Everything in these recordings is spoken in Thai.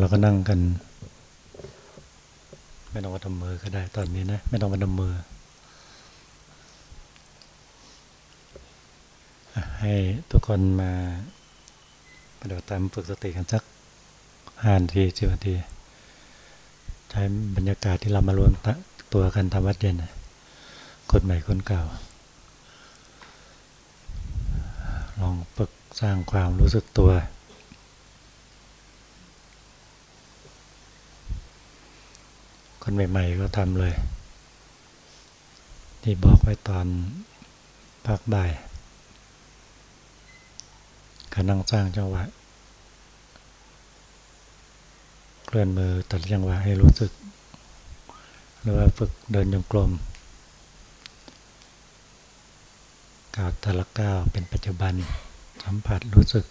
เราก็นั่งกัน ไม่ต้องมาทำมือก็ได้ตอนนี้นะ ไม่ต้องมาทำมือ ให้ทุกคนมาปฏิบัติตามฝึกสติกันสักห้านาทีสิบนาที ใช้บรรยากาศที่เรามารวมตัวกันทำวัดเย็นคนใหม่คนเก่า ลองฝึกสร้างความรู้สึกตัว คนใหม่ ๆ ก็ทำเลย ที่บอกไว้ตอนพักบ่ายการนั่งสร้างจังหวะ เคลื่อนมือตัดจังหวะให้รู้สึก หรือว่าฝึกเดินยงกลมก้าวทละก้าวเป็นปัจจุบันสัมผัสรู้สึก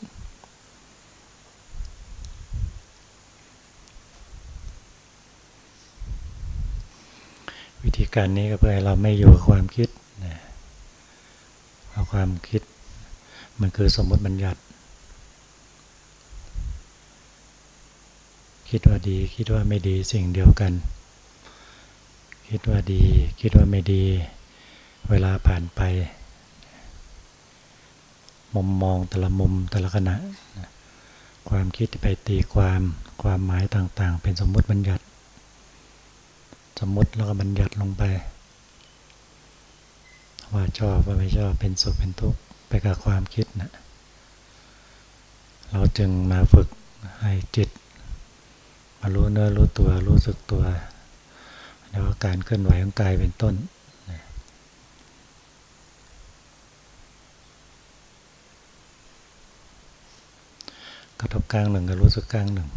วิธี การนี้ก็เพื่อให้เราไม่อยู่กับความคิดนะเอาความคิด มันคือสมมติบัญญัติ คิดว่าดีคิดว่าไม่ดีสิ่งเดียวกัน คิดว่าดี คิดว่าไม่ดี เวลาผ่านไป มุมมองแต่ละมุมแต่ละขณะ ความคิดไปตีความความหมายต่าง ๆ เป็นสมมติบัญญัติ สมมติแล้วก็บัญญัติลงไป ว่าชอบว่าไม่ชอบเป็นสุขเป็นทุกข์ไปกับความคิดนะเราจึงมาฝึกให้จิต มารู้เนื้อรู้ตัวรู้สึกตัว แล้วการเคลื่อนไหวของกายเป็นต้นกระทบกลางหนึ่งก็รู้สึกกลางหนึ่ง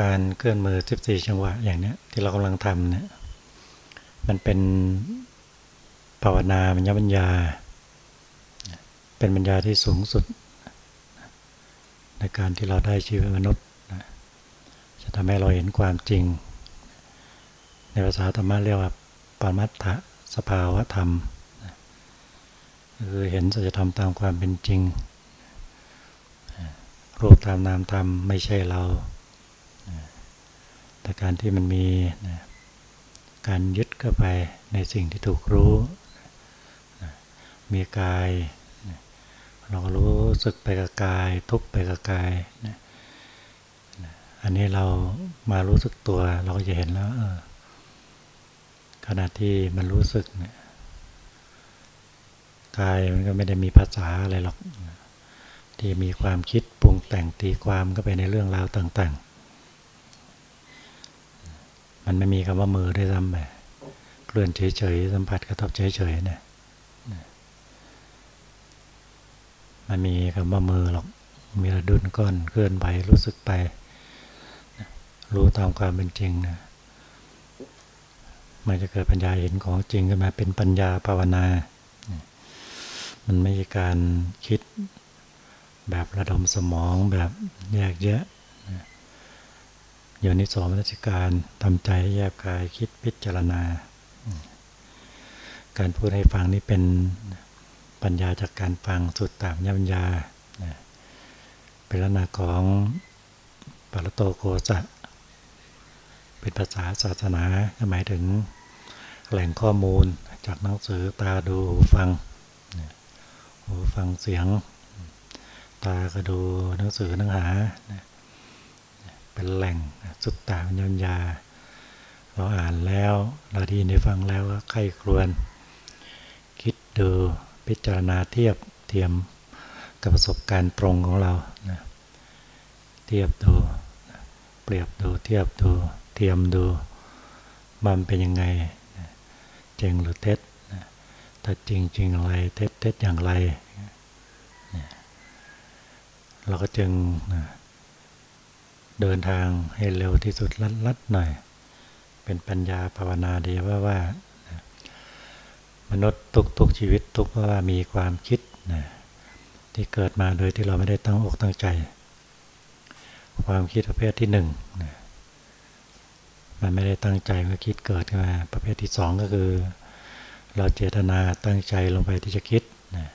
การเคลื่อนมือ 14 จังหวะอย่างนี้ที่เรากำลังทำเนี่ยมันเป็นภาวนาบัญญบัญญา เป็นบัญญาที่สูงสุด ในการที่เราได้ชีวิตมนุษย์ จะทำให้เราเห็นความจริง ในภาษาธรรมะเรียกว่าปรมัตถะสภาวะธรรมคือเห็นสัจธรรมตามความเป็นจริงรูปตามนามธรรมไม่ใช่เรา แต่การที่มันมีการยึดเข้าไปในสิ่งที่ถูกรู้มีกายเราก็รู้สึกไปกับกาย ทุกไปกับกายอันนี้เรามารู้สึกตัวเราก็จะเห็นแล้วขณะที่มันรู้สึกเนี่ยกายมันก็ไม่ได้มีภาษาอะไรหรอก ที่มีความคิดปรุงแต่งตีความก็ไปในเรื่องราวต่าง ๆ มันไม่มีคำว่ามือได้ซ้ำไปเคลื่อนเฉยๆสัมผัสกระทบเฉยๆเนี่ยมันมีคำว่ามือหรอกมีระดุนก้อนเคลื่อนไหวรู้สึกไปรู้ตามความเป็นจริงนะมันจะเกิดปัญญาเห็นของจริงขึ้นมาเป็นปัญญาภาวนา มันไม่ใช่การคิดแบบระดมสมองแบบแยกแยะ โยนิโสมนัสการทำใจแยบกายคิดพิจารณา การพูดให้ฟังนี่เป็นปัญญาจากการฟังสุดตามญปัญญา เป็นลักษณะของปรโตโกจะเป็นภาษาศาสนาหมายถึงแหล่งข้อมูลจากหนังสือตาดูหูฟังหูฟังเสียง ตาก็ดูหนังสือหนังหา เป็นแหล่งสุดตาปัญญาเราอ่านแล้วเราดีในฟังแล้วก็ใครครวน คิดดูพิจารณาเทียบเทียมกับประสบการณ์ตรงของเรานะเทียบดูเปรียบดูเทียบดูเทียมดูมันเป็นยังไงจริงหรือเท็จถ้าจริงจริงอะไรเท็จเท็จอย่างไรเราก็จึง เดินทางให้เร็วที่สุดลัดๆหน่อย เป็นปัญญาภาวนาดีว่าว่า มนุษย์ทุกทุกชีวิตทุกว่ามีความคิดนะที่เกิดมาโดยที่เราไม่ได้ตั้งอกตั้งใจ ความคิดประเภทที่หนึ่งนะมันไม่ได้ตั้งใจมาคิดเกิดขึ้นมา ประเภทที่สองก็คือ เราเจตนาตั้งใจลงไปที่จะคิดนะ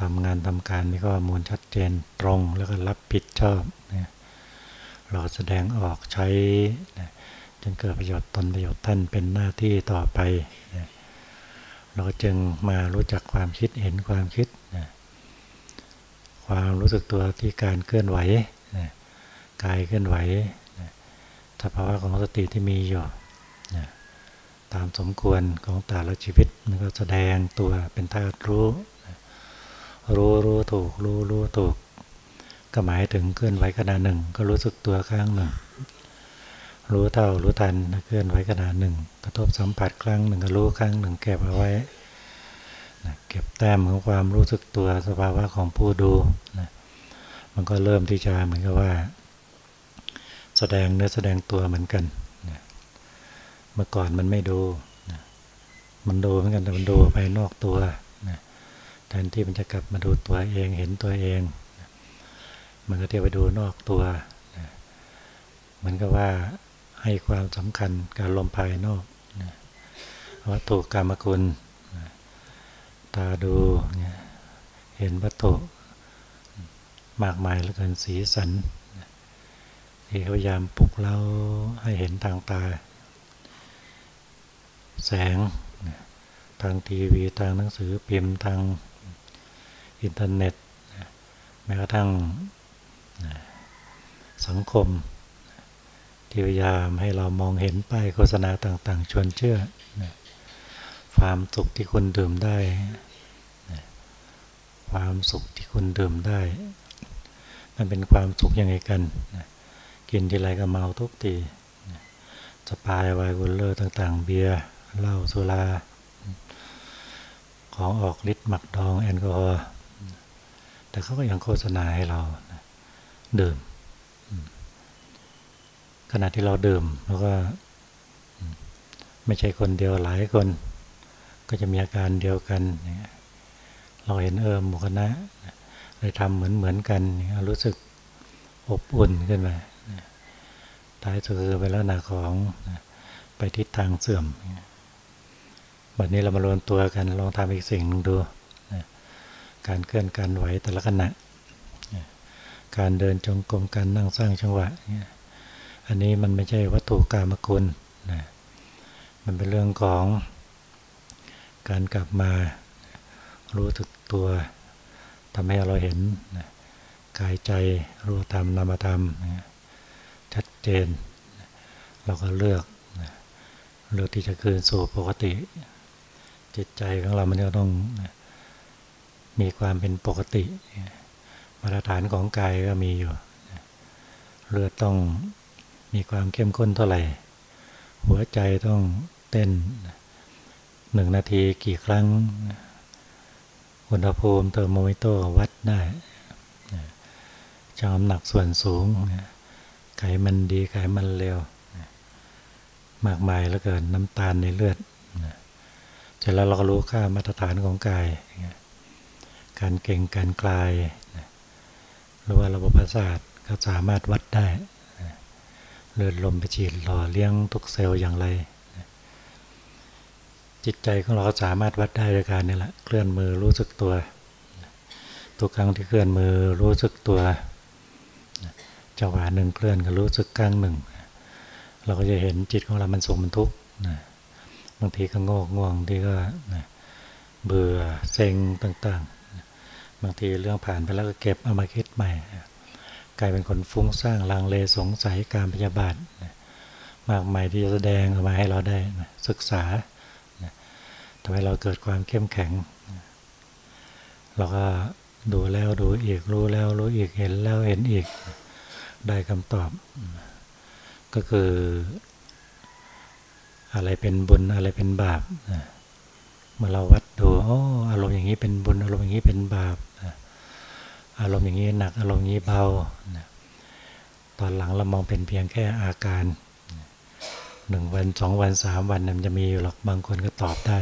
ทำงานทำการมีข้อมูลชัดเจนตรงแล้วก็รับผิดชอบนะ เราแสดงออกใช้จนเกิดประโยชน์ตนประโยชน์ท่านเป็นหน้าที่ต่อไป เราจึงมารู้จักความคิดเห็นความคิด ความรู้สึกตัวที่การเคลื่อนไหวกายเคลื่อนไหวสภาวะของสติที่มีอยู่ตามสมควรของแต่ละชีวิตมันก็แสดงตัวเป็นธาตุรู้ รู้รู้ถูกรู้รู้ถูก ก็หมายถึงเคลื่อนไหวขณะหนึ่ง ก็รู้สึกตัวข้างหนึ่ง รู้เท่ารู้ทันเคลื่อนไหวขณะหนึ่ง กระทบสัมผัสครั้งหนึ่งก็รู้ครั้งหนึ่ง เก็บเอาไว้เก็บแต้มของความรู้สึกตัวสภาวะของผู้ดูนะมันก็เริ่มที่จะเหมือนกับว่า แสดงเนื้อแสดงตัวเหมือนกันนะเมื่อก่อนมันไม่ดูนะมันดูเหมือนกันแต่มันดูไปนอกตัวนะแทนที่มันจะกลับมาดูตัวเองเห็นตัวเอง มันก็เที่ยวไปดูนอกตัวเหมือนกับว่าให้ความสำคัญการลมภายนอกนวัตถุกรรมคุณตาดูเห็นวัตถุมากมายเหลือเกินสีสันที่พยายามปลุกเราให้เห็นทางตา แสงทางทีวีทางหนังสือพิมพ์ทางอินเทอร์เน็ตแม้กระทั่ง สังคมที่พยายามให้เรามองเห็นป้ายโฆษณาต่างๆ ชวนเชื่อความสุขที่คุณดื่มได้ ความสุขที่คุณดื่มได้ มันเป็นความสุขยังไงกันกินทีไรก็เมาทุกทีสปายไวน์กุลเลอร์ต่างๆ เบียร์เหล้าสุราของออกฤทธิ์หมักดองแอลกอฮอล์แต่เขาก็ยังโฆษณาให้เรา ดื่มขณะที่เราดื่มแล้วก็ไม่ใช่คนเดียวหลายคน ก็จะมีอาการเดียวกันเราเห็นเออหมู่คณะเลยทำเหมือนเหมือนกันรู้สึกอบอุ่นขึ้นมาท้ายสุดคือเป็นลักษณะของไปทิศทางเสื่อมวันนี้เรามารวมตัวกันลองทำอีกสิ่งหนึ่งดูการเคลื่อนการไหวแต่ละขณะ การเดินจงกรมการนั่งสร้างจังหวะเนี่ยอันนี้มันไม่ใช่วัตถุกรรมคุณมันเป็นเรื่องของการกลับมารู้สึกตัวทำให้เราเห็นกายใจรู้ธรรมนามธรรมชัดเจน เราก็เลือกเลือกที่จะคืนสู่ปกติ จิตใจของเรามันก็ต้องมีความเป็นปกติ มาตรฐานของกายก็มีอยู่ เลือดต้องมีความเข้มข้นเท่าไหร่ หัวใจต้องเต้นหนึ่งนาทีกี่ครั้ง อุณหภูมิเทอร์โมมิเตอร์วัดได้จำน้ำหนักส่วนสูง ไขมันดีไขมันเลว มากมายแล้วเกินน้ำตาลในเลือดเสร็จแล้วเราก็รู้ค่ามาตรฐานของกาย การเก่งการกลาย หรือว่าระบบประสาทก็สามารถวัดได้เลือดลมไปฉีดหล่อเลี้ยงทุกเซลล์อย่างไร จิตใจของเราสามารถวัดได้โดยการนี่แหละเคลื่อนมือรู้สึกตัว ทุกครั้งที่เคลื่อนมือรู้สึกตัวจังหวะหนึ่งเคลื่อนก็รู้สึกครั้งหนึ่ง เราก็จะเห็นจิตของเรามันสุขมันทุกข์บางทีก็งอกง่วงทีก็เบื่อเซ็งต่างๆ บางทีเรื่องผ่านไปแล้วก็เก็บเอามาคิดใหม่ กลายเป็นคนฟุ้งซ่านลังเลสงสัยการพยาบาทมากมายที่จะแสดงออกมาให้เราได้ศึกษาทำให้เราเกิดความเข้มแข็ง เราก็ดูแล้วดูอีกรู้แล้วรู้อีกเห็นแล้วเห็นอีกได้คำตอบ ก็คือ อะไรเป็นบุญอะไรเป็นบาปเมื่อเราวัดดูอ๋ออารมณ์อย่างนี้เป็นบุญอารมณ์อย่างนี้เป็นบาป อารมณ์อย่างนี้หนักอารมณ์นี้เบาตอนหลังเรามองเป็นเพียงแค่อาการหนึ่งวันสองวันสามวันมันจะมีหรอกบางคนก็ตอบได้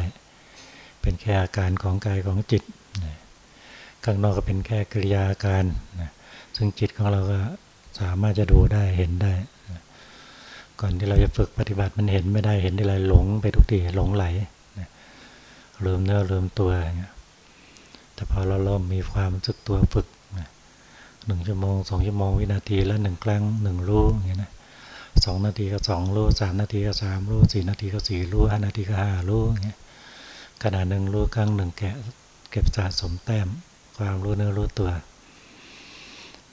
เป็นแค่อาการของกายของจิตข้างนอกก็เป็นแค่กิริยาการซึ่งจิตของเราก็สามารถจะดูได้เห็นได้ ก่อนที่เราจะฝึกปฏิบัติมันเห็นไม่ได้เห็นได้ไรหลงไปทุกทีหลงไหลลืมเนื้อลืมตัวแต่พอเราเริ่มมีความรู้สึกตัวฝึก หนึ่งชั่วโมงสองชั่วโมงวินาทีละหนึ่งครั้งหนึ่งรู้อย่างนี้ยนะสองนาทีก็สองรู้สามนาทีก็สามรู้สี่นาทีก็สี่รู้ห้านาทีก็ห้ารู้อย่างเงี้ยขณะหนึ่งรู้ครั้งหนึ่งแกะเก็บสะสมแต้มความรู้เนื้อรู้ตัว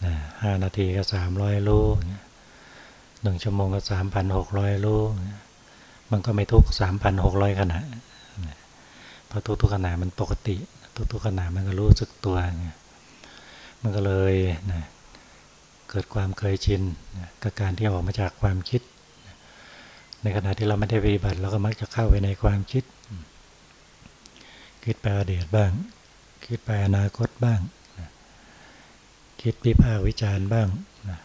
นะห้านาทีก็สามร้อยลูกหนึ่งชั่วโมงก็สามพันหกร้อยลูกมันก็ไม่ทุกสามพันหกร้อยขนาดเพราะทุกๆขนาดมันปกติ ทุกๆขนาดมันก็รู้สึกตัวเนี่ย มันก็เลยนะเกิดความเคยชินกับการที่ออกมาจากความคิดในขณะที่เราไม่ได้ปฏิบัติเราก็มักจะเข้าไปในความคิด คิดไปอดีตบ้าง คิดไปอนาคตบ้างคิดวิพากวิจารณ์บ้างนะ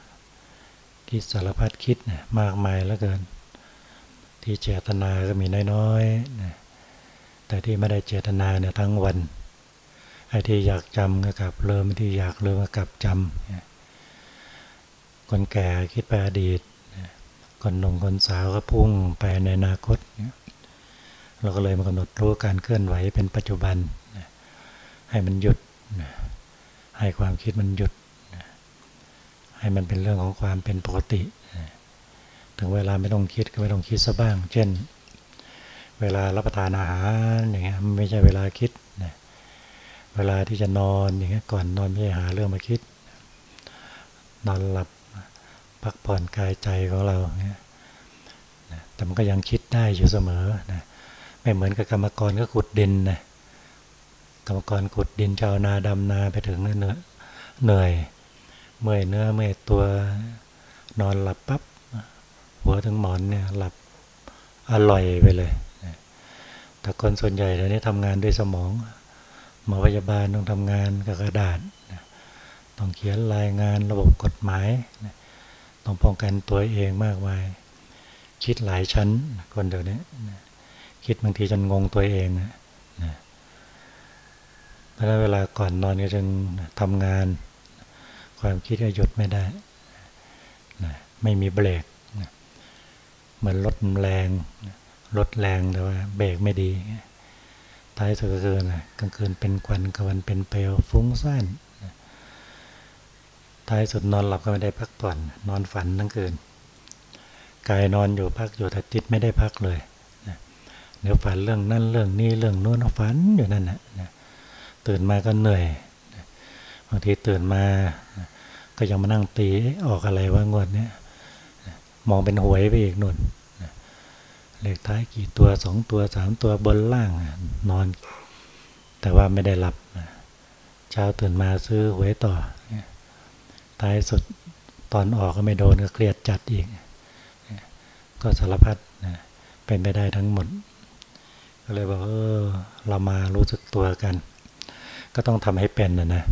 คิดสารพัดคิดนะมากมายแล้วเกิน ที่เจตนาก็มีน้อยๆนะแต่ที่ไม่ได้เจตนาเนี่ยทั้งวัน ไอ้ที่อยากจำก็กลับเริ่มที่อยากเริ่มก็กลับจำคนแก่คิดไปอดีตคนหนุ่มคนสาวก็พุ่งไปในอนาคต เราก็เลยมากำหนดรู้การเคลื่อนไหวเป็นปัจจุบัน ให้มันหยุด ให้ความคิดมันหยุด ให้มันเป็นเรื่องของความเป็นปกติ ถึงเวลาไม่ต้องคิดก็ไม่ต้องคิดซะบ้าง เช่น เวลารับประทานอาหารอย่างเงี้ยไม่ใช่เวลาคิดนะ เวลาที่จะนอนอย่างเงี้ยก่อนนอนไม่หาเรื่องมาคิด นอนหลับพักผ่อนกายใจของเราเงี้ยแต่มันก็ยังคิดได้อยู่เสมอนะไม่เหมือนกับกรรมกรก็ขุดดินนะกรรมกรขุดดินชาวนาดำนาไปถึงเนื่อเหนื่อย เมื่อยเนื้อเมื่อยตัวนอนหลับปับ๊บหัวถึงหมอนเนี่ยหลับอร่อยไปเลยแต่คนส่วนใหญ่เดี๋ยวนี้ทำงานด้วยสมอง หมอพยาบาลต้องทำงานกับกระดาษ ต้องเขียนรายงานระบบกฎหมาย ต้องป้องกันตัวเองมากมาย คิดหลายชั้นคนเดี๋ยวนี้คิดบางทีจนงงตัวเองนะเพราะเวลาก่อนนอนก็จึงทำงาน ความคิดก็หยุดไม่ได้นะไม่มีเบรกเหมือนรถแรงรถแรงแต่ว่าเบรกไม่ดี ท้ายสุดก็คือนะกลางคืนเป็นควันกลางวันเป็นเปลวฟุ้งซ่านท้ายสุดนอนหลับก็ไม่ได้พักผ่อน นอนฝันทั้งคืนกายนอนอยู่พักอยู่แต่จิตไม่ได้พักเลยเดี๋ยวฝันเรื่องนั่นเรื่องนี้เรื่องนู้นฝันอยู่นั่นนะตื่นมาก็เหนื่อยบางทีตื่นมาก็ยังมานั่งตีออกอะไรว่างวดเนี้ยมองเป็นหวยไปอีกนุ่น เลขท้ายกี่ตัวสองตัวสามตัวบนล่างนอน แต่ว่าไม่ได้หลับเช้าตื่นมาซื้อหวยต่อท้ายสุดตอนออกก็ไม่โดนก็เครียดจัดอีก ก็สารพัดเป็นไปได้ทั้งหมด ก็เลยบอกเออเรามารู้สึกตัวกัน ก็ต้องทำให้เป็นนะนะ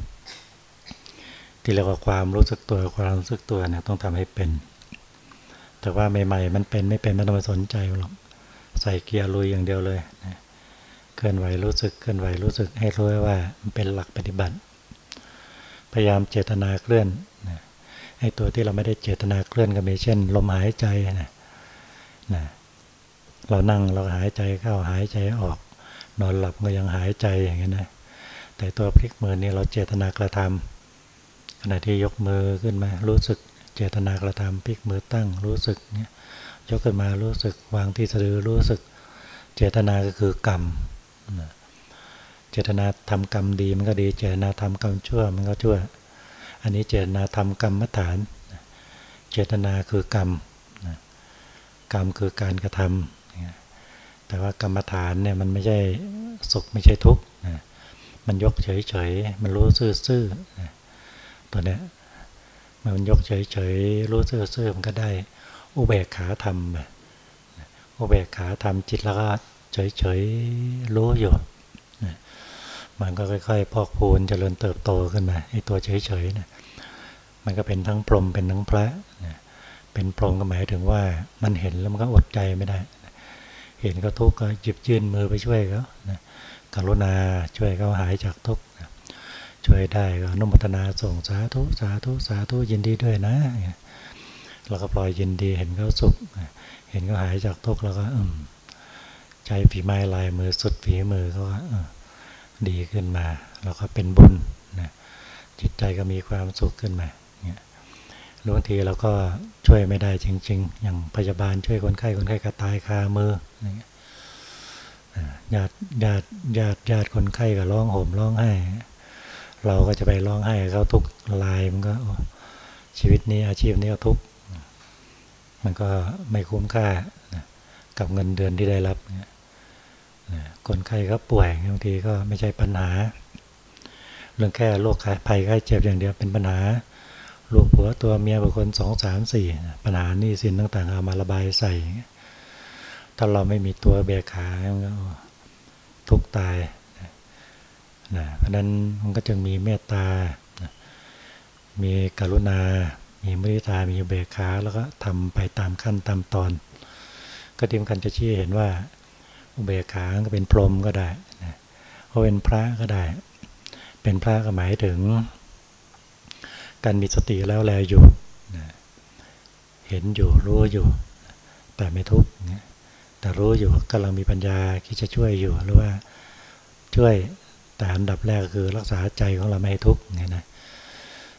ที่เรียกว่าความรู้สึกตัวความรู้สึกตัวเนี่ยต้องทำให้เป็น แต่ว่าใหม่ ๆ มันเป็นไม่เป็นไม่ต้องไปสนใจหรอกใส่เกียร์ลุยอย่างเดียวเลยนะเคลื่อนไหวรู้สึกเคลื่อนไหวรู้สึกให้รู้ว่ามันเป็นหลักปฏิบัติ พยายามเจตนาเคลื่อนนะให้ตัวที่เราไม่ได้เจตนาเคลื่อนก็มีเช่น ลมหายใจนะนะเรานั่งเราหายใจเข้าหายใจออก นอนหลับก็ยังหายใจอย่างนี้นะแต่ตัวพลิกมือนี่เราเจตนากระทำขณะที่ยกมือขึ้นมารู้สึก เจตนากระทำพลิกมือตั้งรู้สึกเนี่ยยกขึ้นมารู้สึกวางที่สะดือรู้สึก เจตนาก็คือกรรมเจตนาทำกรรมดีมันก็ดี เจตนาทำกรรมชั่วมันก็ชั่ว อันนี้เจตนาทำกรรมมฐาน เจตนาคือกรรมกรรมคือการกระทำแต่ว่ากรรมฐานเนี่ยมันไม่ใช่สุขไม่ใช่ทุกข์มันยกเฉยๆมันรู้ซื่อๆตัวเนี้ย มันยกเฉยๆรู้ซื่อๆมันก็ได้อุเบกขาธรรมอุเบกขาธรรมจิตแล้วก็เฉยๆรู้อยู่มันก็ค่อยๆ พอกพูนเจริญเติบโตขึ้นมาไอ้ตัวเฉยๆนะมันก็เป็นทั้งพรหมเป็นทั้งพระเป็นพรหมก็หมายถึงว่ามันเห็นแล้วมันก็อดใจไม่ได้เห็นก็ทุกข์ก็จิบยื่นมือไปช่วยเขากรุณาช่วยเขาหายจากทุกข์ ช่วยได้ก็นุมัตนาส่งสาธุสาธุสาธุยินดีด้วยนะเราก็ปล่อยยินดีเห็นเขาสุข เห็นเขาหายจากทุกข์แล้วก็อืมใจฝีไม้ลายมือสุดฝีมือเขาก็ดีขึ้นมาเราก็เป็นบุญนะจิตใจก็มีความสุขขึ้นมาเนี่ยบางทีเราก็ช่วยไม่ได้จริง ๆ อย่างพยาบาลช่วยคนไข้คนไข้ก็ตายคามือญาติญาติญาติญาติคนไข้ก็ร้องห่มร้องไห้ เราก็จะไปร้องไห้เขาทุกลายมันก็ชีวิตนี้อาชีพนี้ก็ทุก มันก็ไม่คุ้มค่ากับเงินเดือนที่ได้รับคนไข้ก็ป่วยบางทีก็ไม่ใช่ปัญหา เรื่องแค่โรคภัยไข้เจ็บอย่างเดียวเป็นปัญหาลูกผัวตัวเมียบุคคลสองสามสี่ปัญหานี่สินต่างๆเอามาระบายใส่ ถ้าเราไม่มีตัวเบียขาก็ทุกตาย นะเพราะนั้นมันก็จึงมีเมตตามีกรุณา มีมุทิตา มีเบียขาแล้วก็ทำไปตามขั้นตามตอน ก็ทีมกันจะชี้เห็นว่าอุเบกขาก็เป็นพรหมก็ได้เขาเป็นพระก็ได้ เป็นพระก็หมายถึง การมีสติแล้วแลอยู่เห็นอยู่รู้อยู่ แต่ไม่ทุกข์แต่รู้อยู่กำลังมีปัญญาที่จะช่วยอยู่หรือว่าช่วย แต่อันดับแรกคือรักษาใจของเราไม่ให้ทุกข์เนี่ยนะ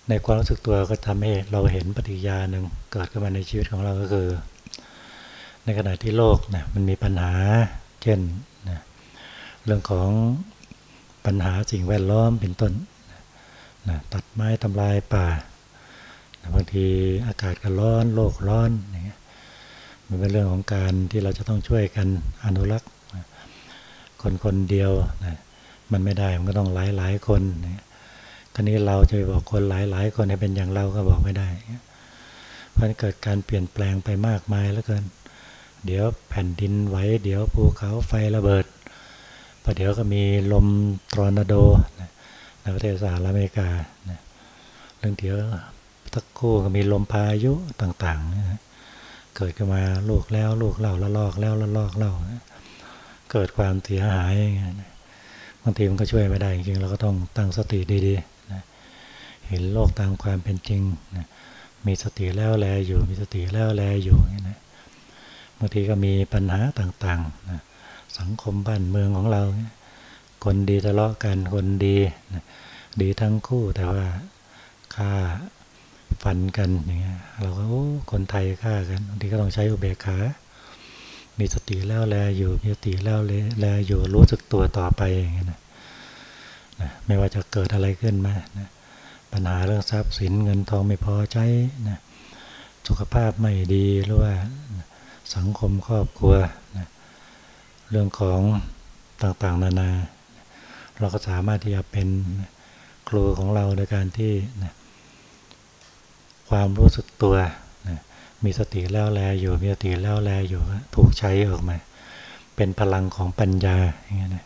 ในความรู้สึกตัวก็ทำให้เราเห็นปฏิยาหนึ่งเกิดขึ้นมาในชีวิตของเราก็คือ ในขณะที่โลกนะมันมีปัญหา เช่นนะเรื่องของปัญหาสิ่งแวดล้อมเป็นต้นนะตัดไม้ทำลายป่านะบางทีอากาศก็ร้อน โลกร้อนอย่างเงี้ยมันเป็นเรื่องของการที่เราจะต้องช่วยกันอนุรักษ์ คนคนเดียวนะ มันไม่ได้มันก็ต้องหลายหลายคนคราวนี้เราจะไปบอกคนหลายหลายคนให้เป็นอย่างเราก็บอกไม่ได้ เพราะเกิดการเปลี่ยนแปลงไปมากมายแล้วเกิน เดี๋ยวแผ่นดินไหวเดี๋ยวภูเขาไฟระเบิดพอเดี๋ยวก็มีลมตรอนาโดในประเทศสหรัฐอเมริกาเรื่องเดียวทักคู่ก็มีลมพายุต่างๆ เกิดขึ้นมาลูกแล้วลูกเล่าละลอกแล้วละลอกเล่าเกิดความเสียหายบางางทีมันก็ช่วยไม่ได้จริงๆเราก็ต้องตั้งสติดีๆเห็นโลกตามความเป็นจริงมีสติแล้วแลอยู่ มีสติแล้วแลอยู่นะบางทีก็มีปัญหาต่างๆสังคมบ้านเมืองของเรา คนดีทะเลาะกันคนดีดีทั้งคู่แต่ว่าฆ่าฟันกันอย่างเงี้ยเราก็คนไทยฆ่ากันบางทีก็ต้องใช้อุเบกขา มีสติแล้วแลอยู่ มีสติแล้วแลอยู่รู้สึกตัวต่อไปอย่างเงี้ยนะนะไม่ว่าจะเกิดอะไรขึ้นมานะปัญหาเรื่องทรัพย์สินเงินทองไม่พอใช้นะสุขภาพไม่ดีหรือว่าสังคมครอบครัวนะเรื่องของต่างๆ นานา เราก็สามารถที่จะเป็นครูของเราโดยการที่นะความรู้สึกตัว มีสติแล้วแลอยู่ มีสติแล้วแลอยู่ ถูกใช้ออกมา เป็นพลังของปัญญาอย่างเงี้ยนะ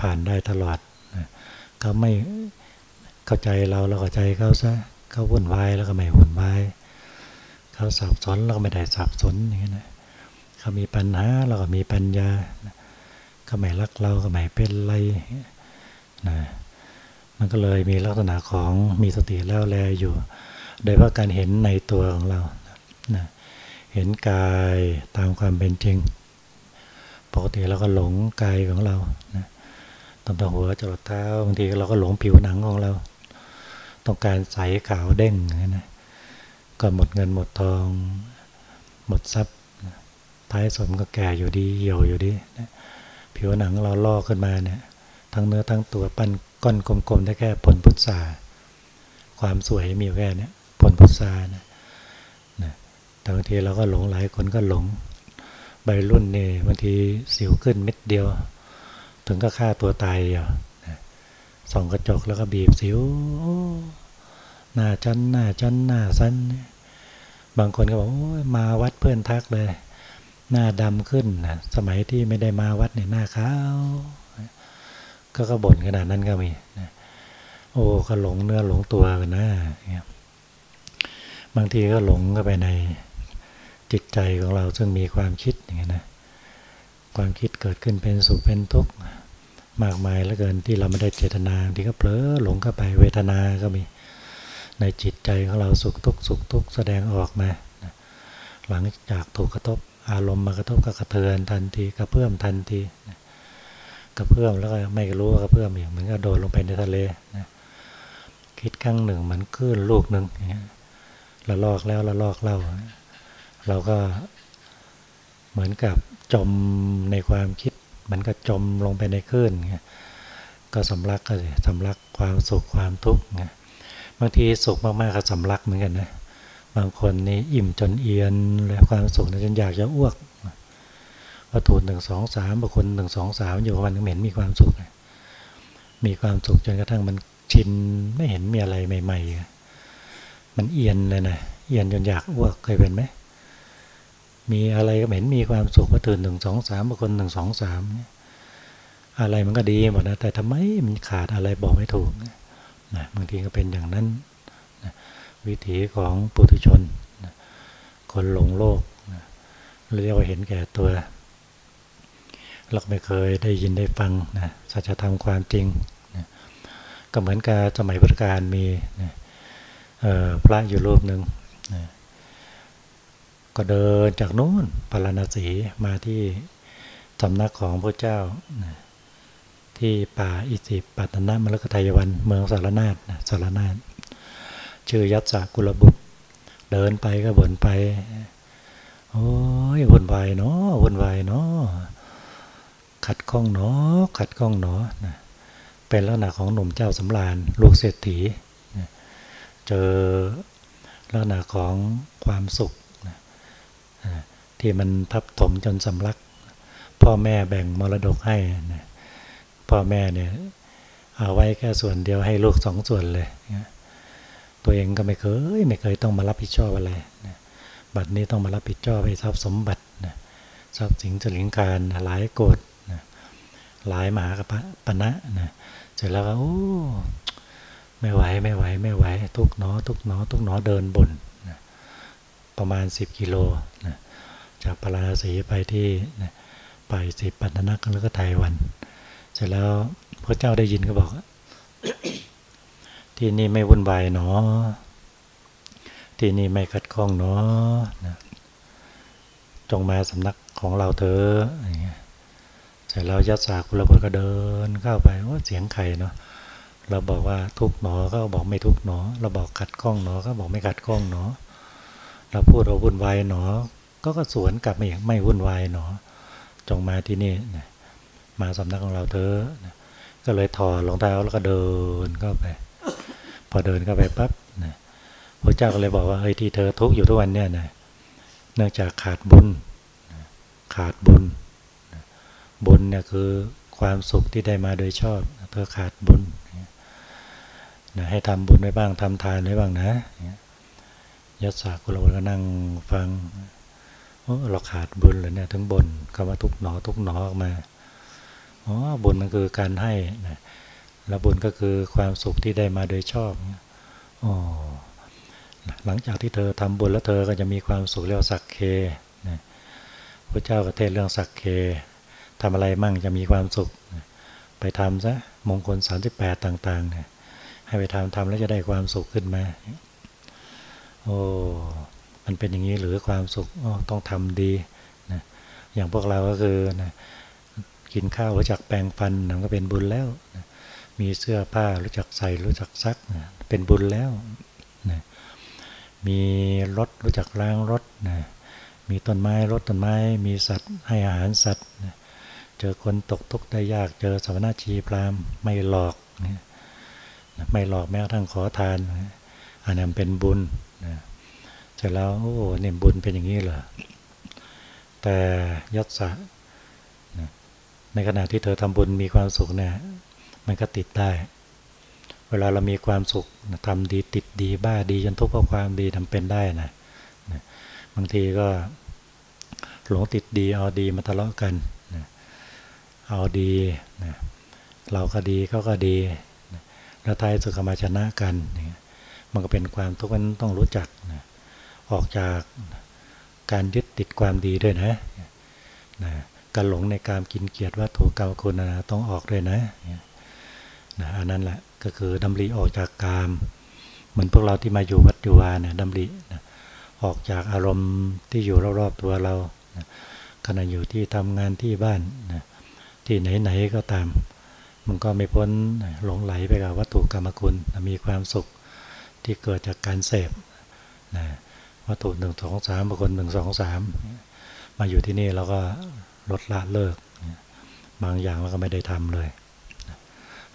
ผ่านได้ตลอดนะเขาไม่เข้าใจเราเราเข้าใจเขาซะเขาวุ่นวายแล้วก็ไม่วุ่นวายเขาสับสนเราก็ไม่ได้สับสนอย่างเงี้ยนะเขามีปัญหาเราก็มีปัญญาเขาไม่รักเราก็ไม่เป็นไรนะมันก็เลยมีลักษณะของมีสติแล้วแลอยู่ โดยว่าการเห็นในตัวของเรา นะเห็นกายตามความเป็นจริง ปกติเราก็หลงกายของเรานะตั้งแต่หัวจรดเท้าบางทีเราก็หลงผิวหนังของเรา ต้องการใสขาวเด้งนะก็หมดเงินหมดทอง หมดทรัพย์ท้ายสมก็แก่อยู่ดีเหี่ยวอยู่ดีผิวหนังเราลอกขึ้นมาเนี่ยทั้งเนื้อทั้งตัวปั้นก้อนกลมๆได้แค่ผลพุทราความสวยมีแค่นี้ผลพุทรานะ แต่บางทีเราก็หลงหลายคนก็หลงใบรุ่นนี่บางทีสิวขึ้นเม็ดเดียว ถึงก็ฆ่าตัวตายอยู่ส่องกระจกแล้วก็บีบสิวหน้าจันหน้าจันหน้าสั้น บางคนก็บอกมาวัดเพื่อนทักเลย หน้าดำขึ้นนะสมัยที่ไม่ได้มาวัดเนี่ยหน้าขาวก็ก็บ่นขนาดนั้นก็มีนะโอ้ก็หลงเนื้อหลงตัวกันนะบางทีก็หลงก็ไปใน จิตใจของเราซึ่งมีความคิดอย่างนี้นะความคิดเกิดขึ้นเป็นสุขเป็นทุกข์มากมายเหลือเกินที่เราไม่ได้เจตนาที่ก็เผลอหลงเข้าไปเวทนาก็มีในจิตใจของเราสุขทุกข์สุขทุกข์แสดงออกมาหลังจากถูกกระทบอารมณ์มากระทบก็กระเทือนทันทีกระเพื่อมทันทีกระเพื่อมแล้วก็ไม่รู้ว่ากระเพื่อมอีกเหมือนกับโดดลงไปในทะเลนะคิดครั้งหนึ่งเหมือนคลื่นลูกหนึ่งละลอกแล้วละลอกเล่า เราก็เหมือนกับจมในความคิด มันก็จมลงไปในคลื่นไงก็สำลักก็เลยสำลักความสุขความทุกข์ไงบางทีสุขมากๆก็สำลักเหมือนกันนะบางคนนี่อิ่มจนเอียนเลยความสุขจนอยากจะอ้วกวัตถุหนึ่งสองสามบางคนหนึ่งสองสามอยู่มันเหม็นมีความสุขมีความสุขจนกระทั่งมันชินไม่เห็นมีอะไรใหม่ ๆ มันเอียนเลยนะเอียนจนอยากอ้วกเคยเป็นไหม มีอะไรก็เห็นมีความสุขมาตื่นหนึ่งสองสามบางคนหนึ่งสองสามอะไรมันก็ดีหมดนะแต่ทำไมมันขาดอะไรบอกไม่ถูกนะบางทีก็เป็นอย่างนั้นนะวิถีของปุถุชนนะคนหลงโลกนะเรียกว่าเห็นแก่ตัวเราไม่เคยได้ยินได้ฟังนะสัจธรรมความจริงนะก็เหมือนกับสมัยพุทธกาลมีนะพระอยู่รูปหนึ่งนะ ก็เดินจากนู้นปาราณสีมาที่สำนักของพระเจ้า ที่ป่าอิสิปัตนะมรกทายวันเมืองสารนาฏสารนาฏชื่อยัตสากุลบุตร เดินไปก็บ่นไป โอ้ยวุ่นวายเนาะวุ่นวายเนาะขัดข้องเนาะขัดข้องเนาะเป็นลักษณะของหนุ่มเจ้าสำราญลูกเศรษฐีเจอลักษณะของความสุข ที่มันทับถมจนสำลัก พ่อแม่แบ่งมรดกให้นะพ่อแม่เนี่ยเอาไว้แค่ส่วนเดียวให้ลูกสองส่วนเลยตัวเองก็ไม่เคยไม่เคยต้องมารับผิดชอบอะไรนะบัดนี้ต้องมารับผิดชอบให้ทรัพย์สมบัตินะทรัพย์สินสลิงการหลายโกดนะหลายมหากปณะนะเสร็จแล้วก็โอ้ไม่ไหวไม่ไหวไม่ไหว ทุกหนอ ทุกหนอ ทุกหนอเดินบนน ประมาณ 10 กิโลนะจากปาราสีไปที่ไปสิปัตนนักแล้วก็ไทยวัน เสร็จแล้วพระเจ้าได้ยินก็บอก ที่นี่ไม่วุ่นวายเนาะที่นี่ไม่ขัดข้องเนาะจงมาสำนักของเราเถอะเสร็จแล้วยัดสากุลบุตรก็เดินเข้าไปว่าเสียงใครเนาะเราบอกว่าทุกหนอก็บอกไม่ทุกหนอ เราบอกขัดข้องหนอก็บอกไม่ขัดข้องหนอ เราพูดเราวุ่นวายหนอ ก็ก็สวนกลับมาอย่างไม่วุ่นวายหนอ จงมาที่นี่นะมาสำนักของเราเถอะนะก็เลยถอดรองเท้าแล้วก็เดินเข้าไป พอเดินเข้าไปปั๊บนะพระเจ้าก็เลยบอกว่าเฮ้ยที่เธอทุกข์อยู่ทุกวันเนี่ยนะเนื่องจากขาดบุญ ขาดบุญ บุญเนี่ยคือความสุขที่ได้มาโดยชอบ เธอขาดบุญนะให้ทำบุญไว้บ้างทำทานไว้บ้างนะ ยัสากุลวก็นั่งฟังเราขาดบุญเลยเนี่ยถึงบนคำว่าทุกหนอทุกหนอออกมาอ๋อบุญมันคือการให้นะแล้วบุญก็คือความสุขที่ได้มาโดยชอบอ๋อหลังจากที่เธอทำบุญแล้วเธอก็จะมีความสุขเรียกสักเคนะพระเจ้าก็เทศเรื่องสักเคทำอะไรมั่งจะมีความสุข ไปทำซะมงคล 38 ต่างๆให้ไปทำทำแล้วจะได้ความสุขขึ้นมา โอ้มันเป็นอย่างนี้หรือความสุขต้องทำดีนะอย่างพวกเราก็คือนะกินข้าวรู้จักแปรงฟันนั่นก็เป็นบุญแล้วมีเสื้อผ้ารู้จักใส่รู้จักซักเป็นบุญแล้วมีรถรู้จักล้างรถมีต้นไม้รถต้นไม้ มีสัตว์ให้อาหารสัตว์เจอคนตกทุกข์ได้ยากเจอสวนาชีพรามไม่หลอกไม่หลอกแม้กระทั่งขอทาน อันนั้นเป็นบุญเสร็จแล้วโอ้เนี่ยบุญเป็นอย่างนี้เหรอแต่ยศสะในขณะที่เธอทำบุญมีความสุขเนี่ยมันก็ติดได้ เวลาเรามีความสุขทำดีติดดีบ้าดีจนทุกข์เพราะความดีทำเป็นได้นะบางทีก็หลงติดดีเอาดีมาทะเลาะกันเอาดีเราก็ดีเขาก็ดี แล้วท้ายสุดก็มาชนะกัน มันก็เป็นความทุกข์มันต้องรู้จักนะออกจากการยึดติดความดีด้วยนะนะการหลงในการกินเกียรติวัตถุกรรมคุณนะต้องออกด้วยนะนะอันนั้นแหละก็คือดำริออกจากกาม เหมือนพวกเราที่มาอยู่วัดอยู่วาเนี่ยดำรินะออกจากอารมณ์ที่อยู่รอบๆตัวเรานะขณะอยู่ที่ทำงานที่บ้านนะที่ไหนๆก็ตาม มันก็ไม่พ้นหลงไหลไปกับวัตถุกรรมคุณมีความสุข ที่เกิดจากการเสพนะวัตถุหนึ่งสองสามบุคคลหนึ่งสองสามมาอยู่ที่นี่เราก็ลดละเลิก บางอย่างเราก็ไม่ได้ทำเลย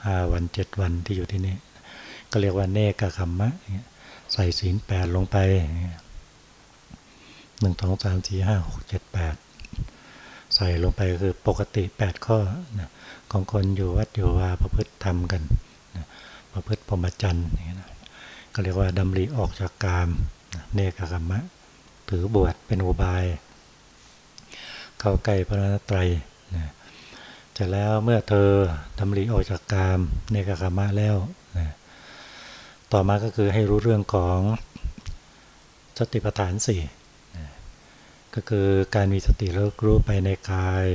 ห้าวันเจ็ดวันที่อยู่ที่นี่ ก็เรียกว่าเนกขมมะใส่ศีลแปดลงไปหนึ่งสองสามสี่ห้าหกเจ็ดแปดใส่ลงไปคือปกติแปดข้อของคนอยู่วัดอยู่ว่าประพฤติทำกันประพฤติพรหมจรรย์ ก็เรียกว่าดำริออกจากกามเนกขมมะ ถือบวชเป็นอุบาย เข้าใกล้พระนตรัยนะจะแล้วเมื่อเธอดำริออกจากกามเนกขมะแล้วนะต่อมาก็คือให้รู้เรื่องของสติปัฏฐานสี่ก็คือการมีสติเลิกรู้ไปในกาย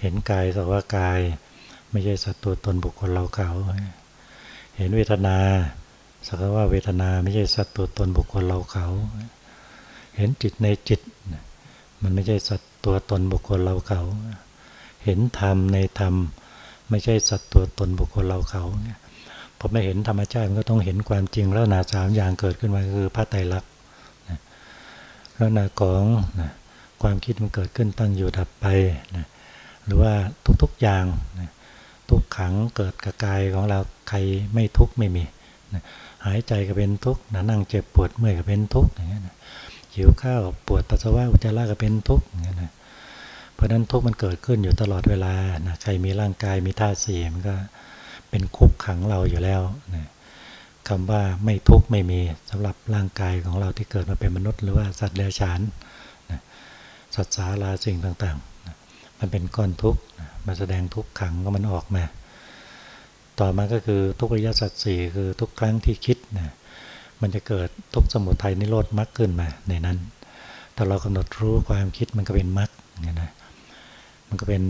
เห็นกายสักว่ากาย ไม่ใช่สัตว์ตัวตนบุคคลเราเขา เห็นเวทนา สักว่าเวทนาไม่ใช่สัตว์ตัวตนบุคคลเราเขา เห็นจิตในจิต มันไม่ใช่สัตว์ตัวตนบุคคลเราเขา เห็นธรรมในธรรม ไม่ใช่สัตว์ตัวตนบุคคลเราเขาพอไม่เห็นธรรมชาติมันก็ต้องเห็นความจริงแล้วนาสามอย่างเกิดขึ้นมาคือพระไตรลักษณ์แล้วนาของความคิดมันเกิดขึ้นตั้งอยู่ดับไปหรือว่าทุกๆอย่างทุกขังเกิดกับกายของเราใครไม่ทุกข์ไม่มี หายใจก็เป็นทุกข์นั่งเจ็บปวดเมื่อยก็เป็นทุกข์อย่างเงี้ยนะหิวข้าวปวดปัสสาวะอุจจาระก็เป็นทุกข์อย่างเงี้ยนะเพราะนั้นทุกข์มันเกิดขึ้นอยู่ตลอดเวลานะใครมีร่างกายมีธาตุสี่มันก็เป็นคุกขังเราอยู่แล้วนะคำว่าไม่ทุกข์ไม่มีสำหรับร่างกายของเราที่เกิดมาเป็นมนุษย์ หรือว่าสัตว์เดรัจฉานนะสัตว์สาราสิ่งต่างๆนะมันเป็นก้อนทุกข์มาแสดงทุกขังก็มันออกมา ต่อมาก็คือทุกริยสัจสี่คือทุกครั้งที่คิดนะมันจะเกิดทุกสมุทัยนิโรธมรรคขึ้นมาในนั้น ถ้าเรากำหนดรู้ความคิดมันก็เป็นมรรคเนี่ยนะมันก็เป็น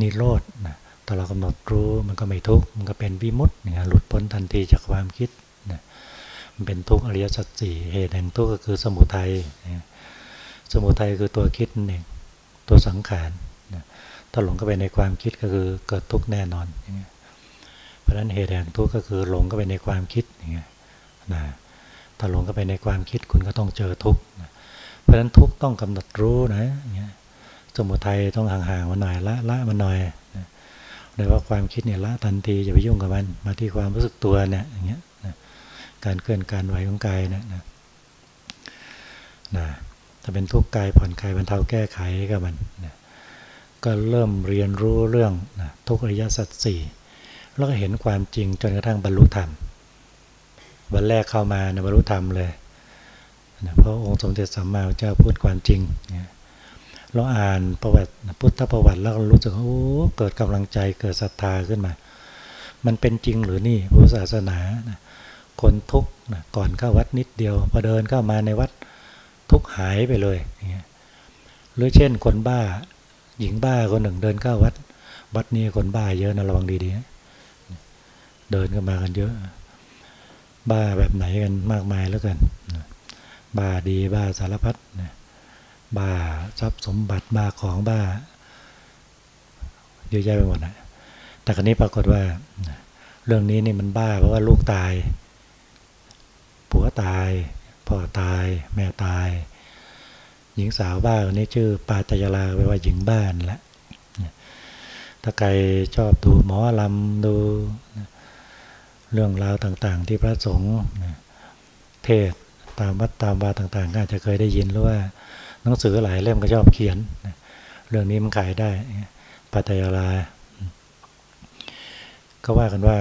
นิโรธนะถ้าเรากำหนดรู้มันก็ไม่ทุกข์มันก็เป็นวิมุตต์เนี่ยหลุดพ้นทันทีจากความคิดนะมันเป็นทุกอริยสัจสี่เหตุแห่งทุกข์ก็คือสมุทัยสมุทัยคือตัวคิดนั่นเองตัวสังขารถ้าหลงก็ไปในความคิดก็คือเกิดทุกข์แน่นอนอย่างเงี้ย เพราะฉะนั้นเหตุแห่งทุกข์ก็คือหลงก็ไปในความคิดอย่างเงี้ยนะถ้าหลงก็ไปในความคิดคุณก็ต้องเจอทุกข์เพราะฉะนั้นทุกข์ต้องกำหนดรู้นะอย่างเงี้ยสมุทัยต้องห่างๆมาหน่อยละละมาหน่อยโดยว่าความคิดเนี่ยละทันทีอย่าไปยุ่งกับมัน มาที่ความรู้สึกตัวเนี่ยอย่างเงี้ยการเคลื่อนการไหวของกายนะนะนะถ้าเป็นทุกข์กายผ่อนคลายบรรเทาแก้ไขกับมันนะก็เริ่มเรียนรู้เรื่องนะทุกอริยสัจสี่ แล้วก็เห็นความจริงจนกระทั่งบรรลุธรรม วันแรกเข้ามาในบรรลุธรรมเลยนะเพราะองค์สมเด็จสัมมาสัมพุเจ้าพูดความจริง เราอ่านประวัติพุทธประวัติแล้วรู้สึกโอ้เกิดกำลังใจเกิดศรัทธาขึ้นมา มันเป็นจริงหรือนี่พุทธศาสนาคนทุกข์ก่อนเข้าวัดนิดเดียวพอเดินเข้ามาในวัดทุกหายไปเลยหรือเช่นคนบ้าหญิงบ้าคนหนึ่งเดินเข้าวัด วัดนี้คนบ้าเยอะนะระวังดีๆ เดินกันมากันเยอะ บ้าแบบไหนกันมากมายแล้วกัน บ้าดีบ้าสารพัดบ้าทรัพย์สมบัติบ้าของบ้า เยอะแยะไปหมดนะแต่ครั้นี้ปรากฏว่า เรื่องนี้นี่มันบ้าเพราะว่าลูกตายผัวตายพ่อตาย แม่ตาย หญิงสาวบ้าคนนี้ชื่อปาตยาลาแปลว่าหญิงบ้านแหละถ้าใครชอบดูหมอลำดู เรื่องราวต่างๆ ที่พระสงฆ์เทศตามวัดตามวาต่างๆ ก็อาจจะเคยได้ยินหรือว่าหนังสือหลายเล่มก็ชอบเขียน เรื่องนี้มันขายได้ปัตยาลา ก็ว่ากันว่า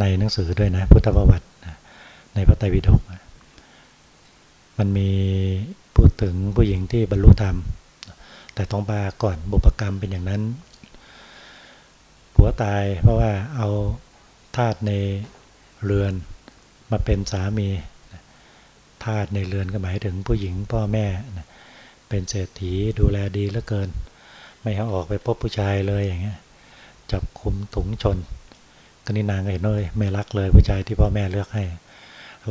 ในหนังสือด้วยนะ พุทธประวัติในพระไตรปิฎกมันมีพูดถึงผู้หญิงที่บรรลุธรรม แต่ต้องบาก่อนบุปกรรมเป็นอย่างนั้นผัวตายเพราะว่าเอา ทาสในเรือนมาเป็นสามีทาสในเรือนก็หมายถึงผู้หญิงพ่อแม่เป็นเศรษฐีดูแลดีเหลือเกิน ไม่ให้ออกไปพบผู้ชายเลยอย่างเงี้ยจับคุมถุงชนก็นี่นางเห็นเลยไม่รักเลยผู้ชายที่พ่อแม่เลือกให้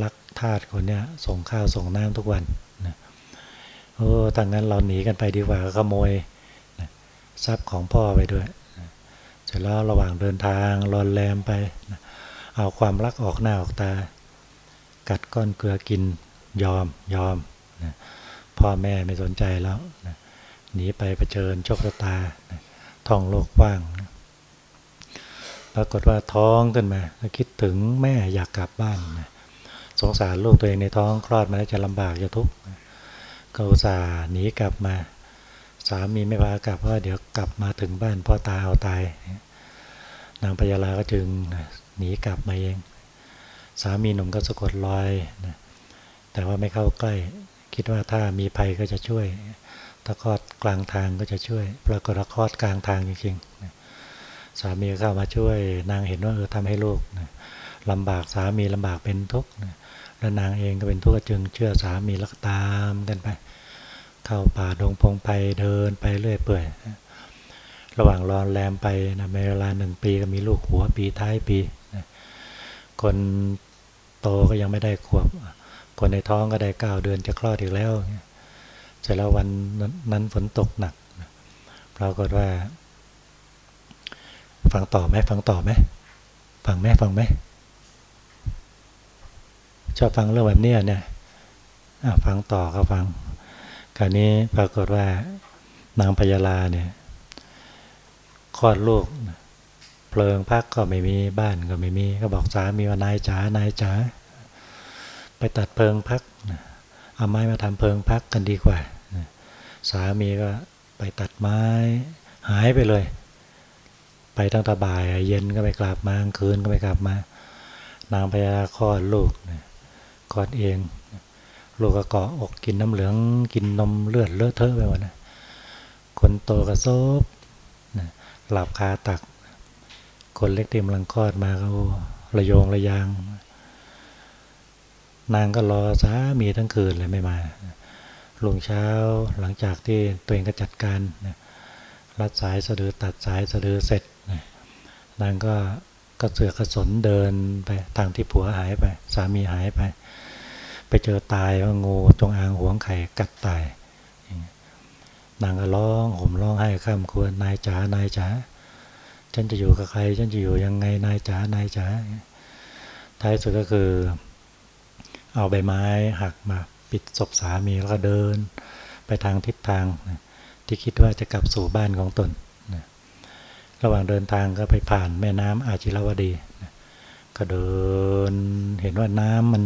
รักทาสคนเนี้ยส่งข้าวส่งน้ำทุกวันนะโอ้ถ้างั้นเราหนีกันไปดีกว่าขโมยทรัพย์ของพ่อไปด้วย เสร็จแล้วระหว่างเดินทางรอนแรมไป เอาความรักออกหน้าออกตา กัดก้อนเกลือกินยอมยอมนะพ่อแม่ไม่สนใจแล้วนะหนีไปเผชิญโชคชะตานะท่องโลกว่างนะปรากฏว่าท้องขึ้นมาคิดถึงแม่อยากกลับบ้านนะสงสารลูกตัวเองในท้องคลอดมาแล้วจะลำบากจะทุกข์ก็อุตส่าห์หนีกลับมา สามีไม่พากลับเพราะเดี๋ยวกลับมาถึงบ้านพ่อตาเอาตาย นางพญาลาก็จึงหนีกลับมาเอง สามีหนุ่มก็สะกดรอยนะแต่ว่าไม่เข้าใกล้ คิดว่าถ้ามีภัยก็จะช่วย ถ้าคลอดกลางทางก็จะช่วย ปรากฏว่าคลอดกลางทางจริงๆสามีเข้ามาช่วย นางเห็นว่าเออทำให้ลูกลำบากสามีลำบากเป็นทุกข์แล้วนางเองก็เป็นทุกข์จึงเชื่อสามีแล้วตามกันไป เข้าป่าดงพงไปเดินไปเรื่อยเปื่อย ระหว่างรอนแรมไปนะในเวลาหนึ่งปีก็มีลูกหัวปีท้ายปีนะคนโตก็ยังไม่ได้ขวบ คนในท้องก็ได้เก้าเดือนจะคลอดอีกแล้วเสร็จแล้ววันนั้นฝนตกหนักปรากฏว่า ฟังต่อไหมฟังต่อไหมฟังไหมฟังไหมชอบฟังเรื่องแบบนี้เนี่ยฟังต่อก็ฟัง คราวนี้ปรากฏว่านางพญาลาเนี่ยคลอดลูกเพลิงพักก็ไม่มีบ้านก็ไม่มี ก็บอกสามีว่านายจ๋านายจ๋าไปตัดเพลิงพักเอาไม้มาทำเพลิงพักกันดีกว่าสามีก็ไปตัดไม้หายไปเลย ไปตั้งแต่บ่ายเย็นก็ไม่กลับมากลางคืนก็ไม่กลับมา นางพญาคลอดลูกคลอดเอง ลูกก็เกาะอกกินน้ำเหลือง กินนมเลือดเลอะเทอะไปหมดนะคนโตก็ซบนะหลับคาตัก คนเล็กเต็มลังคลอดมาก็ระโยงระยาง นางก็รอสามีทั้งคืนเลยไม่มาลุงเช้าหลังจากที่ตัวเองก็จัดการนะรัดสายสะดือตัดสายสะดือเสร็จนะนางก็กระเสือกกระสนเดินไปทางที่ผัวหายไป สามีหายไปไป เจอตายว่างูจงอางหวงไข่กัดตายนางก็ร้องห่มร้องไห้ข้ามควรนายจ๋านายจ๋าฉันจะอยู่กับใคร ฉันจะอยู่ยังไงนายจ๋านายจ๋าท้ายสุดก็คือ เอาใบไม้หักมาปิดศพสามีแล้วก็เดิน ไปทางทิศทางที่คิดว่าจะกลับสู่บ้านของตนระหว่างเดินทางก็ไปผ่านแม่น้ำอาจิรวดีก็เดินเห็นว่าน้ำมัน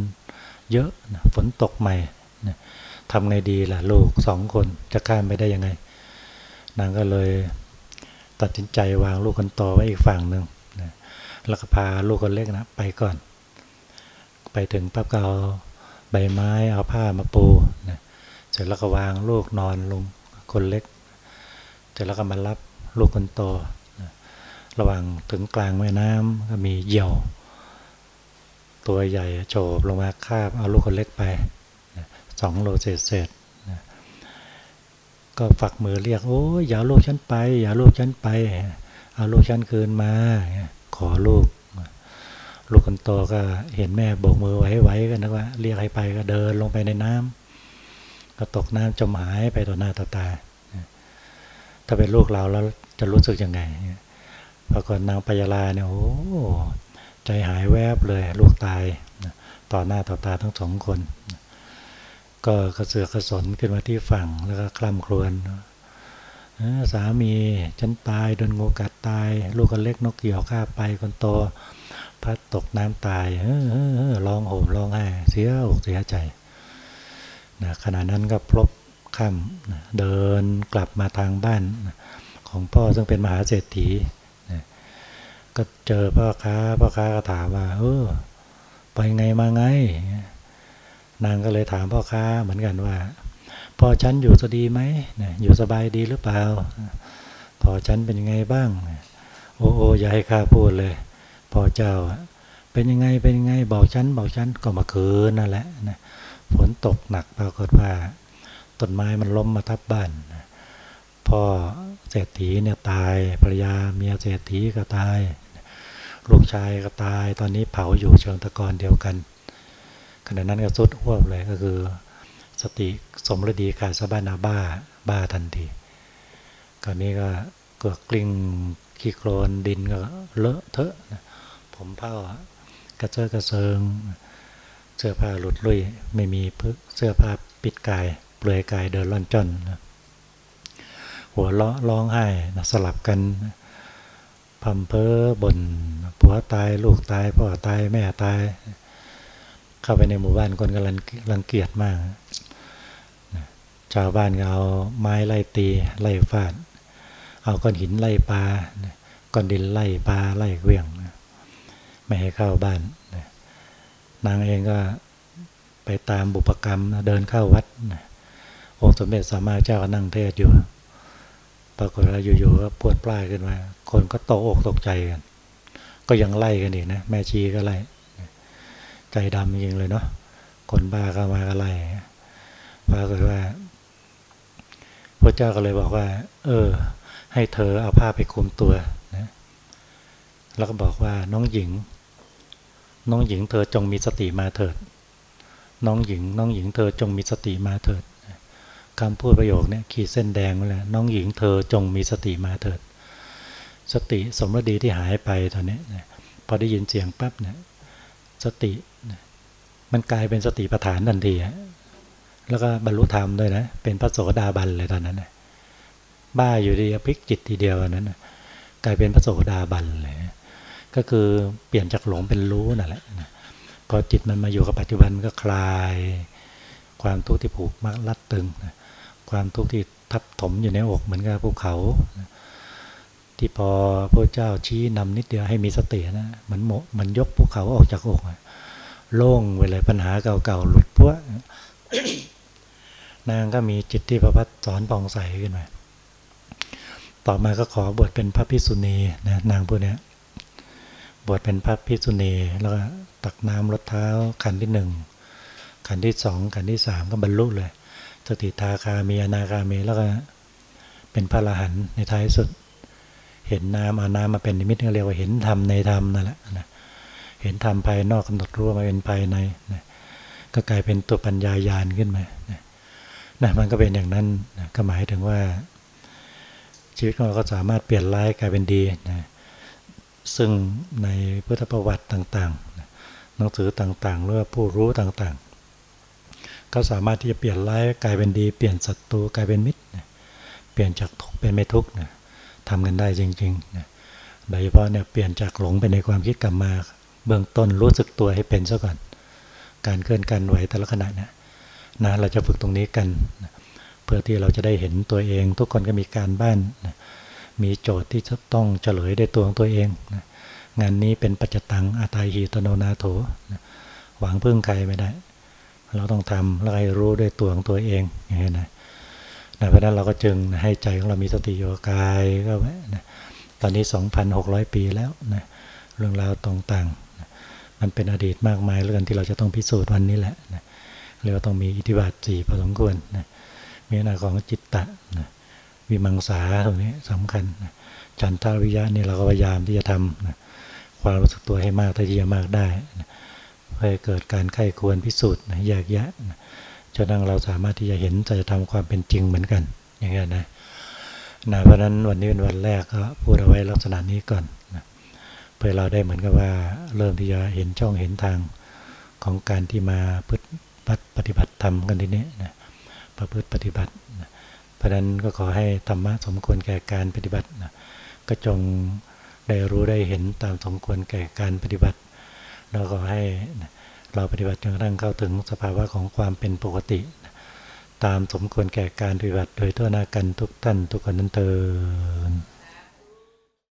เยอะนะฝนตกใหม่นะทำไงดีล่ะลูกสองคนจะข้ามไปได้ยังไง นางก็เลยตัดสินใจวางลูกคนโตไว้อีกฝั่งหนึ่งนะแล้วก็พาลูกคนเล็กนะไปก่อน ไปถึงปั๊บก็เอาใบไม้เอาผ้ามาปูนะเสร็จแล้วก็วางลูกนอนลงคนเล็ก เสร็จแล้วก็มารับลูกคนโตนะระหว่างถึงกลางแม่น้ำก็มีเหยี่ยว ตัวใหญ่โฉบลงมาคาบเอาลูกคนเล็กไปสองโลเศษเศษก็ฝักมือเรียกโอ้ยอย่าลูกฉันไป อย่าลูกฉันไปเอาลูกฉันคืนมา ขอลูก ลูกคนโตก็เห็นแม่โบกมือไว้ไว้กันนะว่า เรียกให้ไปก็เดินลงไปในน้ำก็ตกน้ำจมหายไปต่อหน้าต่อตา ถ้าเป็นลูกเราแล้วจะรู้สึกยังไงปรากฏนางปยาลาเนี่ยโอ้ ใจหายแวบเลยลูกตายต่อหน้าต่อตาทั้งสองคน ก็กระเสือกกระสนขึ้นมาที่ฝั่งแล้วก็คล่ำครวญสามีฉันตายโดนงูกัดตาย ลูกคนเล็กนกเกี่ยวข้าไปคนโตพัดตกน้ำตายร้องโหมร้องไห้เสียอกเสียใจนะขณะนั้นก็พลบค่ำเดินกลับมาทางบ้านของพ่อซึ่งเป็นมหาเศรษฐี ก็เจอพ่อค้าพ่อค้าก็ถามว่าเออไปไงมาไง นางก็เลยถามพ่อค้าเหมือนกันว่าพอฉันอยู่สดีไหมอยู่สบายดีหรือเปล่า พอฉันเป็นยังไงบ้าง โอ้โอ้อย่าให้ข้าพูดเลย พอเจ้าเป็นยังไงเป็นยังไงบอกฉันบอกฉันก็มาคืนนั่นแหละนะฝนตกหนักปรากฏว่าต้นไม้มันล้มมาทับบ้านพ่อเศรษฐีเนี่ยตายภรรยาเมียเศรษฐีก็ตาย ลูกชายก็ตายตอนนี้เผาอยู่เชิงตะกอนเดียวกันขณะนั้นก็สุดห้วบเลยก็คือ สติสมฤดีขาดสะบ้านาบ้าบ้าทันทีคราวนี้ก็เกิดกลิ้งขี้โคลนดินก็เลอะเทอะผมเผ้ากระเจอกระเซิงเสื้อผ้าหลุดลุ่ยไม่มีเสื้อผ้าปิดกาย เปลือยกายเดินล่อนจ้อนหัวเลาะร้องไห้สลับกัน พัมเพอบนผัวตายลูกตายพ่อตายแม่ตาย เข้าไปในหมู่บ้านคนกำลังรังเกียจมาก ชาวบ้านก็เอาไม้ไล่ตีไล่ฟาด เอาก้อนหินไล่ปลาก้อนดินไล่ปลาไล่เวียงไม่ให้เข้าบ้านนางเองก็ไปตามบุปกรรมเดินเข้าวัดองค์สมเด็จสามาเจ้าก็นั่งเทศอยู่ ปรากฏว่าอยู่ๆก็ปวดปลายขึ้นมา คนก็ตกอกตกใจกัน ก็ยังไล่กันอีกนะ แม่ชีก็ไล่ ใจดำจริงเลยเนาะ คนบ้าเข้ามาก็ไล่ปรากฏว่า พระเจ้าก็เลยบอกว่า เออ ให้เธอเอาผ้าไปคลุมตัวนะ แล้วก็บอกว่าน้องหญิง น้องหญิงเธอจงมีสติมาเถิด น้องหญิง น้องหญิงเธอจงมีสติมาเถิด คำพูดประโยคนี้ขีดเส้นแดงไว้แล้วน้องหญิงเธอจงมีสติมาเถิด สติสมรดีที่หายไปตอนนี้พอได้ยินเสียงปั๊บเนี่ยสติมันกลายเป็นสติปัฏฐานทันทีแล้วก็บรรลุธรรมด้วยนะเป็นพระโสดาบันเลยตอนนั้นบ้าอยู่ดีพลิกจิตทีเดียวนั้นกลายเป็นพระโสดาบันเลยก็คือเปลี่ยนจากหลงเป็นรู้นั่นแหละพอจิตมันมาอยู่กับปัจจุบันมันก็คลาย ความทุกข์ที่ผูกมัดรัดตึง ความทุกข์ที่ทับถมอยู่ในอกเหมือนกับภูเขา ที่พอพระเจ้าชี้นำนิดเดียวให้มีสตินะมันโมมันยกภูเขาออกจากอกโล่งไปเลยปัญหาเก่าๆหลุดพวกนางก็มีจิตที่ประพัดสอนปองใสขึ้นมาต่อมาก็ขอบวชเป็นพระพิสุณีนะนางพวกนี้บวชเป็นพระพิสุณีแล้วก็ตักน้ำรดเท้าขันที่หนึ่งขันที่สองขันที่สามก็บรรลุเลย สติทาคามีอนาคามีแล้วก็เป็นพระอรหันต์ในท้ายสุด เห็นน้ำเอาน้ำมาเป็นนิมิตเรียกว่าเห็นธรรมในธรรมนั่นแหละนะเห็นธรรมภายนอกกำหนดรู้มาเป็นภายในนะก็กลายเป็นตัวปัญญายาณขึ้นมานะนะมันก็เป็นอย่างนั้นนะก็หมายถึงว่า ชีวิตของเราก็สามารถเปลี่ยนร้ายกลายเป็นดีนะซึ่งในพุทธประวัติต่างๆหนังสือต่างๆหรือผู้รู้ต่างๆ ก็สามารถที่จะเปลี่ยนร้ายกลายเป็นดี เปลี่ยนศัตรูกลายเป็นมิตรเปลี่ยนจากทุกข์เป็นไม่ทุกข์ทำกันได้จริงๆโดยเฉพาะเนี่ยเปลี่ยนจากหลงไปในความคิดกลับมา เบื้องต้นรู้สึกตัวให้เป็นซะก่อน การเคลื่อนการไหวแต่ละขณะเนี่ยนะเราจะฝึกตรงนี้กันเพื่อที่เราจะได้เห็นตัวเอง ทุกคนก็มีการบ้านนะมีโจทย์ที่จะต้องเฉลยได้ตัวของตัวเองนะงานนี้เป็นปัจจตังอาตายหีตโนนาโถนะหวังพึ่งใครไม่ได้ เราต้องทำแล้วให้รู้ด้วยตัวของตัวเองอย่างนี้นะนะเพราะนั้นเราก็จึงให้ใจของเรามีสติโยกายก็นะตอนนี้ 2,600 ปีแล้วนะเรื่องราวต่างๆนะมันเป็นอดีตมากมายเรื่องที่เราจะต้องพิสูจน์วันนี้แหละนะเรียกว่าต้องมีอิทธิบาทสี่พอสมควรนะมีหน้าของจิตตะนะวิมังสาตรงนี้สำคัญจันทาวิยะนี่เราก็พยายามที่จะทำความรู้สึกตัวให้มากถ้าที่จะมากได้เพื่อเกิดการไข้ควรพิสูจน์แยกแยะจนนั่งเราสามารถที่จะเห็นจะทำความเป็นจริงเหมือนกัน อย่างเงี้ยนะนะเพราะนั้นวันนี้เป็นวันแรกก็พูดเอาไว้ลักษณะนี้ก่อนนะเพื่อเราได้เหมือนกับว่าเริ่มที่จะเห็นช่องเห็นทางของการที่มาพฤติปฏิบัติธรรมกันทีนี้นะประพฤติปฏิบัตินะเพราะนั้นก็ขอให้ธรรมะสมควรแก่การปฏิบัตินะก็จงได้รู้ได้เห็นตามสมควรแก่การปฏิบัติ แล้วก็ให้เราปฏิบัติจนกระทั่งเข้าถึงสภาวะของความเป็นปกติ ตามสมควรแก่การปฏิบัติโดยทั่วหน้ากันทุกท่านทุกคนนั้นเติน